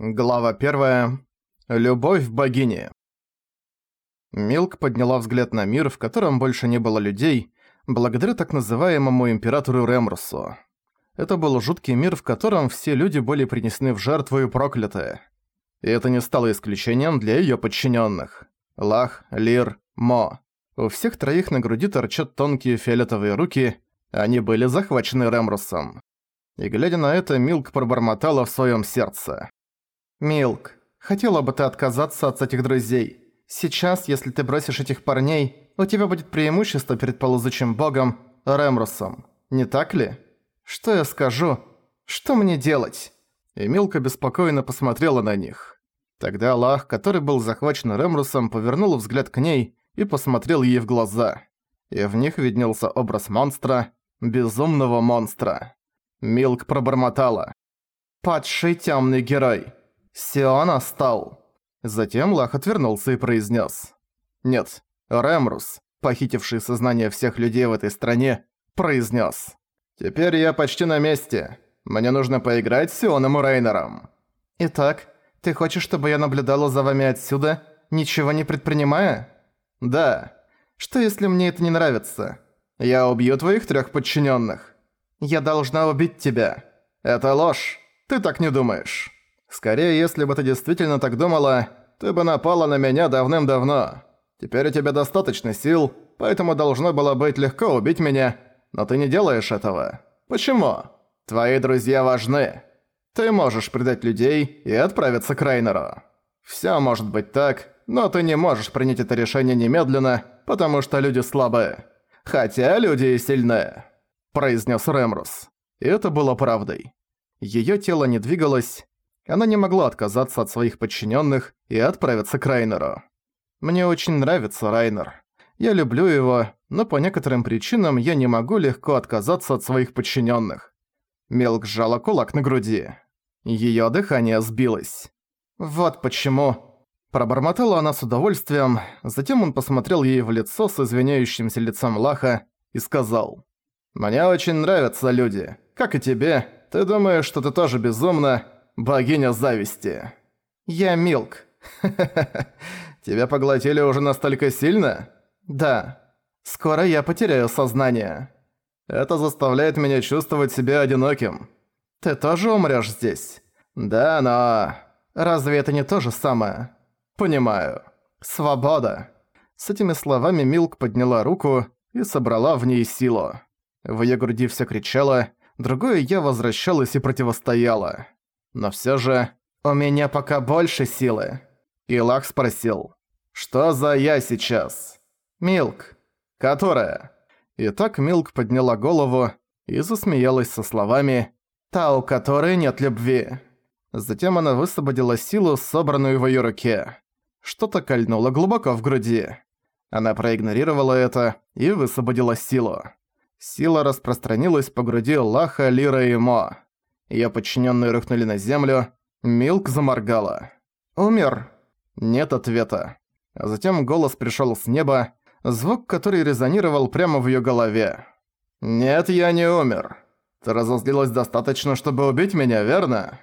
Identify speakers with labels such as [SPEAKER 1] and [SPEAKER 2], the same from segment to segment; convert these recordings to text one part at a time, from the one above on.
[SPEAKER 1] Глава 1. Любовь богини. Милк подняла взгляд на мир, в котором больше не было людей, благодаря так называемому императору Ремрусу. Это был жуткий мир, в котором все люди были принесены в жертву и прокляты. И это не стало исключением для её подчинённых. Лах, Лир, Мо. У всех троих на груди торчат тонкие фиолетовые руки, они были захвачены Ремрусом. И глядя на это, Милк пробормотала в своём сердце. «Милк, хотела бы ты отказаться от этих друзей. Сейчас, если ты бросишь этих парней, у тебя будет преимущество перед полузучим богом Ремрусом. Не так ли? Что я скажу? Что мне делать?» И Милка беспокойно посмотрела на них. Тогда Аллах, который был захвачен Ремрусом, повернул взгляд к ней и посмотрел ей в глаза. И в них виднелся образ монстра, безумного монстра. Милк пробормотала. «Падший тёмный герой». Сион остал. Затем Лах отвернулся и произнес: «Нет, Ремрус, похитивший сознание всех людей в этой стране, произнес: «Теперь я почти на месте. Мне нужно поиграть с Сионом и Рейнером». «Итак, ты хочешь, чтобы я наблюдала за вами отсюда, ничего не предпринимая?» «Да. Что если мне это не нравится? Я убью твоих трех подчиненных. Я должна убить тебя. Это ложь. Ты так не думаешь». Скорее, если бы ты действительно так думала, ты бы напала на меня давным-давно. Теперь у тебя достаточно сил, поэтому должно было быть легко убить меня, но ты не делаешь этого. Почему? Твои друзья важны. Ты можешь предать людей и отправиться к Райнеру. Всё может быть так, но ты не можешь принять это решение немедленно, потому что люди слабые. Хотя люди и сильные», – произнес Ремрус. И это было правдой. Её тело не двигалось, она не могла отказаться от своих подчиненных и отправиться к Райнеру. Мне очень нравится Райнер. Я люблю его, но по некоторым причинам я не могу легко отказаться от своих подчиненных. Мелк сжала кулак на груди. Её дыхание сбилось. «Вот почему...» Пробормотала она с удовольствием, затем он посмотрел ей в лицо с извиняющимся лицом Лаха и сказал. «Мне очень нравятся люди. Как и тебе. Ты думаешь, что ты тоже безумна, богиня зависти. Я Милк. Тебя поглотили уже настолько сильно? Да. Скоро я потеряю сознание. Это заставляет меня чувствовать себя одиноким. Ты тоже умрёшь здесь? Да, но... Разве это не то же самое? Понимаю. Свобода. С этими словами Милк подняла руку и собрала в ней силу. В её груди всё кричало, другое «я» возвращалось и противостояло. Но всё же у меня пока больше силы. Илах спросил. Что за я сейчас? Милк. Которая? Итак, Милк подняла голову и засмеялась со словами «Та, у которой нет любви». Затем она высвободила силу, собранную в её руке. Что-то кольнуло глубоко в груди. Она проигнорировала это и высвободила силу. Сила распространилась по груди Лаха, Лира и Мо. Её подчинённые рухнули на землю. Милк заморгала. «Умер». Нет ответа. А затем голос пришёл с неба, звук, который резонировал прямо в её голове. «Нет, я не умер. Ты разозлилась достаточно, чтобы убить меня, верно?»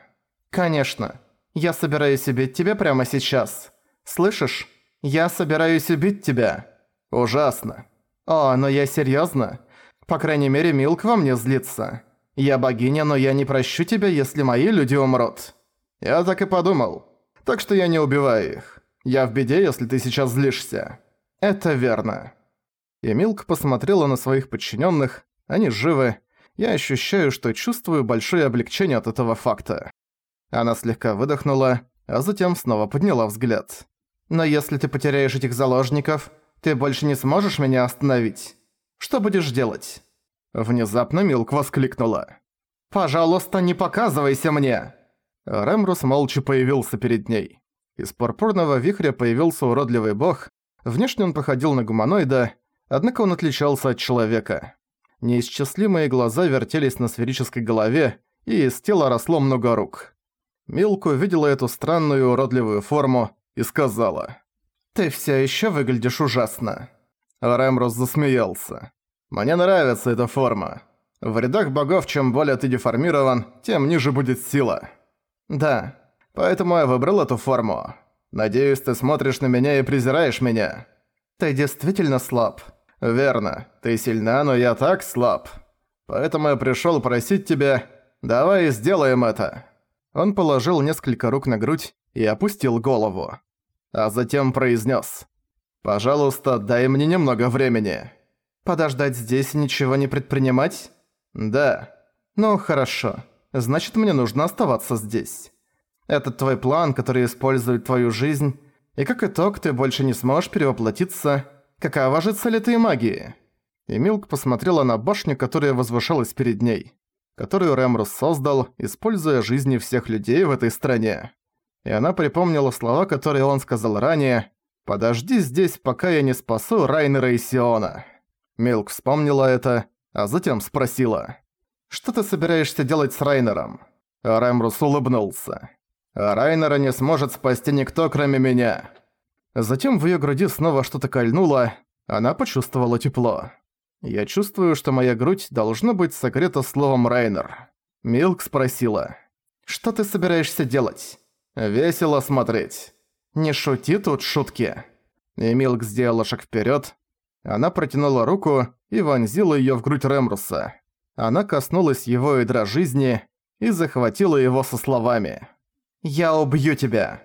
[SPEAKER 1] «Конечно. Я собираюсь убить тебя прямо сейчас. Слышишь? Я собираюсь убить тебя». «Ужасно». «О, но я серьёзно. По крайней мере, Милк во мне злится. Я богиня, но я не прощу тебя, если мои люди умрут. Я так и подумал. Так что я не убиваю их. Я в беде, если ты сейчас злишься. Это верно. И Милк посмотрела на своих подчиненных. Они живы. Я ощущаю, что чувствую большое облегчение от этого факта. Она слегка выдохнула, а затем снова подняла взгляд. «Но если ты потеряешь этих заложников, ты больше не сможешь меня остановить. Что будешь делать?» Внезапно Милк воскликнула. «Пожалуйста, не показывайся мне!» Ремрус молча появился перед ней. Из пурпурного вихря появился уродливый бог. Внешне он походил на гуманоида, однако он отличался от человека. Неисчислимые глаза вертелись на сферической голове, и из тела росло много рук. Милк увидела эту странную уродливую форму и сказала. «Ты всё ещё выглядишь ужасно». Ремрус засмеялся. Мне нравится эта форма. В рядах богов чем более ты деформирован, тем ниже будет сила. Да, Поэтому я выбрал эту форму. Надеюсь, ты смотришь на меня и презираешь меня. Ты действительно слаб. Верно. Ты сильна, но я так слаб. Поэтому я пришёл просить тебя, давай сделаем это. Он положил несколько рук на грудь и опустил голову. А затем произнес: «Пожалуйста, дай мне немного времени». «Подождать здесь и ничего не предпринимать?» «Да». «Ну, хорошо. Значит, мне нужно оставаться здесь. Это твой план, который использует твою жизнь, и как итог ты больше не сможешь перевоплотиться. Какова же цель этой магии?» И Милк посмотрела на башню, которая возвышалась перед ней, которую Рэмрус создал, используя жизни всех людей в этой стране. И она припомнила слова, которые он сказал ранее, «Подожди здесь, пока я не спасу Райнера и Сиона». Милк вспомнила это, а затем спросила. «Что ты собираешься делать с Райнером?» Раймрус улыбнулся. «Райнера не сможет спасти никто, кроме меня». Затем в её груди снова что-то кольнуло, она почувствовала тепло. «Я чувствую, что моя грудь должна быть согрета словом Райнер». Милк спросила. «Что ты собираешься делать?» «Весело смотреть». «Не шути тут шутки». Эмилк сделала шаг вперед. Она протянула руку и вонзила ее в грудь Ремруса. Она коснулась его ядра жизни и захватила его со словами. «Я убью тебя!»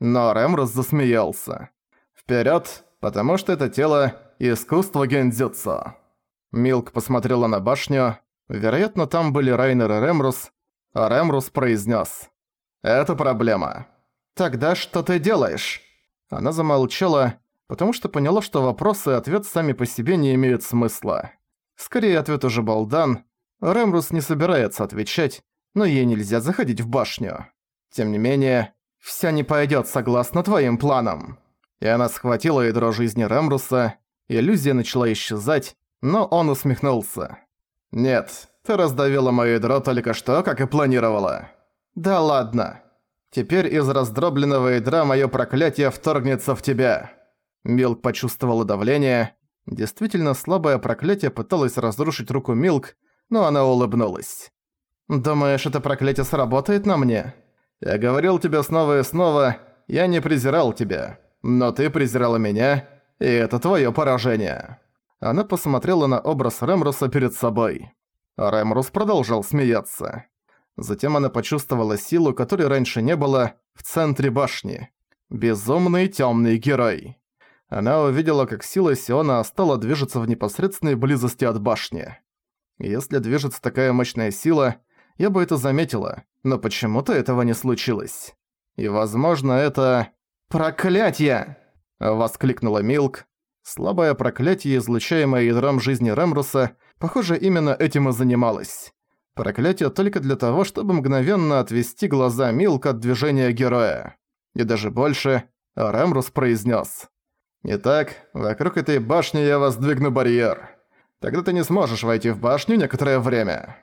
[SPEAKER 1] Но Ремрус засмеялся. Вперед, потому что это тело – искусство гендзюцу». Милк посмотрела на башню. Вероятно, там были Райнер и Ремрус. А Ремрус произнес: «Это проблема. «Тогда что ты делаешь?» Она замолчала, потому что поняла, что вопросы и ответ сами по себе не имеют смысла. Скорее, ответ уже балдан. Рэмрус не собирается отвечать, но ей нельзя заходить в башню. Тем не менее, «Всё не пойдёт согласно твоим планам». И она схватила ядро жизни Рэмруса, иллюзия начала исчезать, но он усмехнулся. «Нет, ты раздавила моё ядро только что, как и планировала». «Да ладно. Теперь из раздробленного ядра моё проклятие вторгнется в тебя». Милк почувствовала давление. Действительно слабое проклятие пыталось разрушить руку Милк, но она улыбнулась. «Думаешь, это проклятие сработает на мне?» «Я говорил тебе снова и снова, я не презирал тебя, но ты презирала меня, и это твоё поражение». Она посмотрела на образ Рэмруса перед собой. Рэмрус продолжал смеяться. Затем она почувствовала силу, которой раньше не было, в центре башни. Безумный темный герой. Она увидела, как сила Сиона стала движется в непосредственной близости от башни. Если движется такая мощная сила, я бы это заметила, но почему-то этого не случилось. И, возможно, это... «Проклятье!» — воскликнула Милк. Слабое проклятие, излучаемое ядром жизни Ремруса, похоже, именно этим и занималось. Проклятие только для того, чтобы мгновенно отвести глаза Милк от движения героя. И даже больше, Рамрус произнес: «Итак, вокруг этой башни я воздвигну барьер. Тогда ты не сможешь войти в башню некоторое время».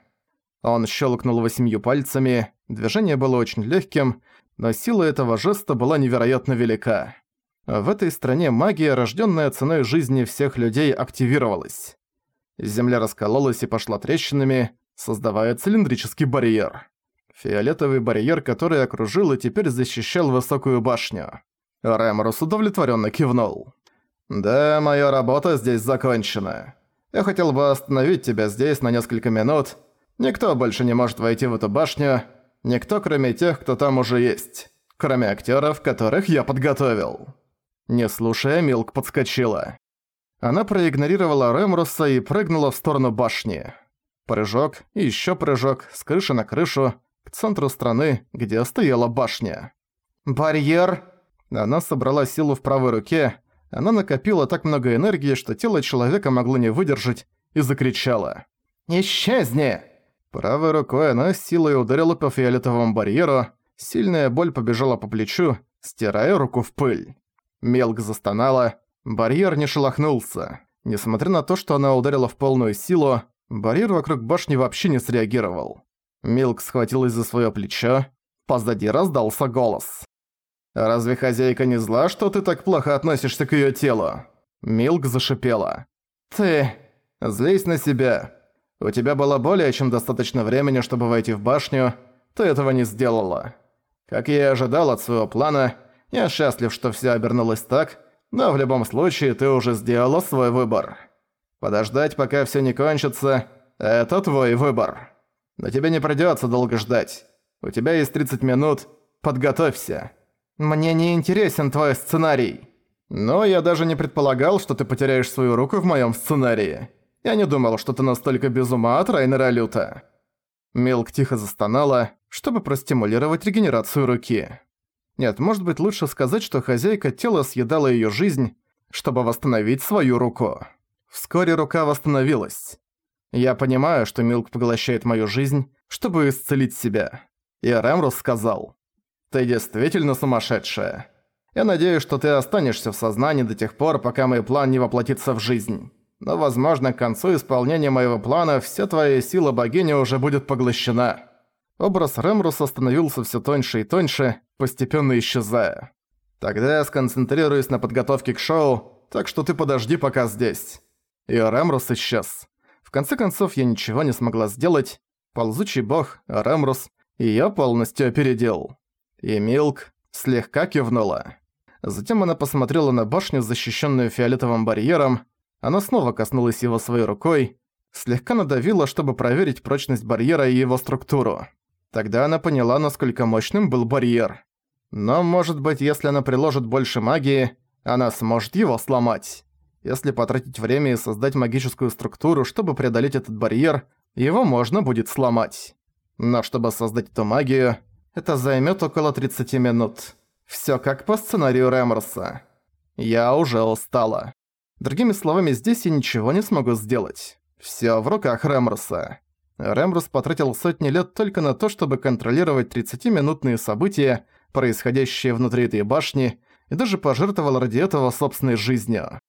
[SPEAKER 1] Он щелкнул восемью пальцами, движение было очень легким, но сила этого жеста была невероятно велика. В этой стране магия, рожденная ценой жизни всех людей, активировалась. Земля раскололась и пошла трещинами, создавая цилиндрический барьер. Фиолетовый барьер, который окружил и теперь защищал высокую башню. Рэморус удовлетворенно кивнул. «Да, моя работа здесь закончена. Я хотел бы остановить тебя здесь на несколько минут. Никто больше не может войти в эту башню. Никто, кроме тех, кто там уже есть. Кроме актеров, которых я подготовил». Не слушая, Милк подскочила. Она проигнорировала Рэмруса и прыгнула в сторону башни. Прыжок и ещё прыжок с крыши на крышу к центру страны, где стояла башня. «Барьер!» Она собрала силу в правой руке, она накопила так много энергии, что тело человека могло не выдержать, и закричала. «Исчезни!» Правой рукой она силой ударила по фиолетовому барьеру, сильная боль побежала по плечу, стирая руку в пыль. Мелк застонала, барьер не шелохнулся. Несмотря на то, что она ударила в полную силу, Барьер вокруг башни вообще не среагировал. Милк схватилась за своё плечо. Позади раздался голос. «Разве хозяйка не зла, что ты так плохо относишься к её телу?» Милк зашипела. «Ты... злись на себя. У тебя было более чем достаточно времени, чтобы войти в башню. Ты этого не сделала. Как я и ожидал от своего плана, я счастлив, что всё обернулось так, но в любом случае ты уже сделала свой выбор. Подождать, пока всё не кончится – это твой выбор. Но тебе не придётся долго ждать. У тебя есть 30 минут, подготовься. Мне не интересен твой сценарий. Но я даже не предполагал, что ты потеряешь свою руку в моём сценарии. Я не думал, что ты настолько без ума от Райнера Люта. Милк тихо застонала, чтобы простимулировать регенерацию руки. Нет, может быть лучше сказать, что хозяйка тела съедала её жизнь, чтобы восстановить свою руку. Вскоре рука восстановилась. Я понимаю, что Милк поглощает мою жизнь, чтобы исцелить себя. И Рэмрус сказал, «Ты действительно сумасшедшая. Я надеюсь, что ты останешься в сознании до тех пор, пока мой план не воплотится в жизнь. Но, возможно, к концу исполнения моего плана вся твоя сила богини уже будет поглощена». Образ Рэмруса становился все тоньше и тоньше, постепенно исчезая. «Тогда я сконцентрируюсь на подготовке к шоу, так что ты подожди пока здесь». И Рэмрус исчез. В конце концов, я ничего не смогла сделать. Ползучий бог, Рэмрус, её полностью опередил. И Милк слегка кивнула. Затем она посмотрела на башню, защищенную фиолетовым барьером. Она снова коснулась его своей рукой, слегка надавила, чтобы проверить прочность барьера и его структуру. Тогда она поняла, насколько мощным был барьер. Но, может быть, если она приложит больше магии, она сможет его сломать. Если потратить время и создать магическую структуру, чтобы преодолеть этот барьер, его можно будет сломать. Но чтобы создать эту магию, это займет около 30 минут. Все как по сценарию Рэморса. Я уже устала. Другими словами, здесь я ничего не смогу сделать. Все в руках Рэморса. Рэмрус потратил сотни лет только на то, чтобы контролировать 30-минутные события, происходящие внутри этой башни, и даже пожертвовал ради этого собственной жизнью.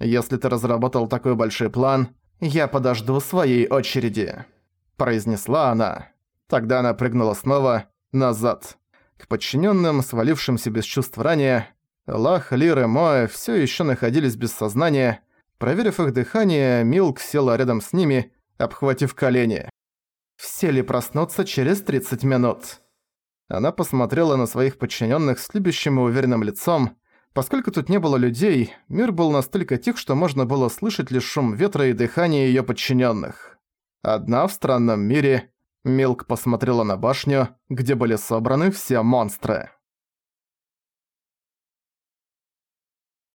[SPEAKER 1] Если ты разработал такой большой план, я подожду своей очереди», – произнесла она. Тогда она прыгнула снова назад. К подчиненным, свалившимся без чувств ранее, Лах, Лир и Моэ все еще находились без сознания. Проверив их дыхание, Милк села рядом с ними, обхватив колени. «Все ли проснутся через 30 минут?» Она посмотрела на своих подчиненных с любящим и уверенным лицом. Поскольку тут не было людей, мир был настолько тих, что можно было слышать лишь шум ветра и дыхание ее подчиненных. Одна в странном мире, Милк посмотрела на башню, где были собраны все монстры.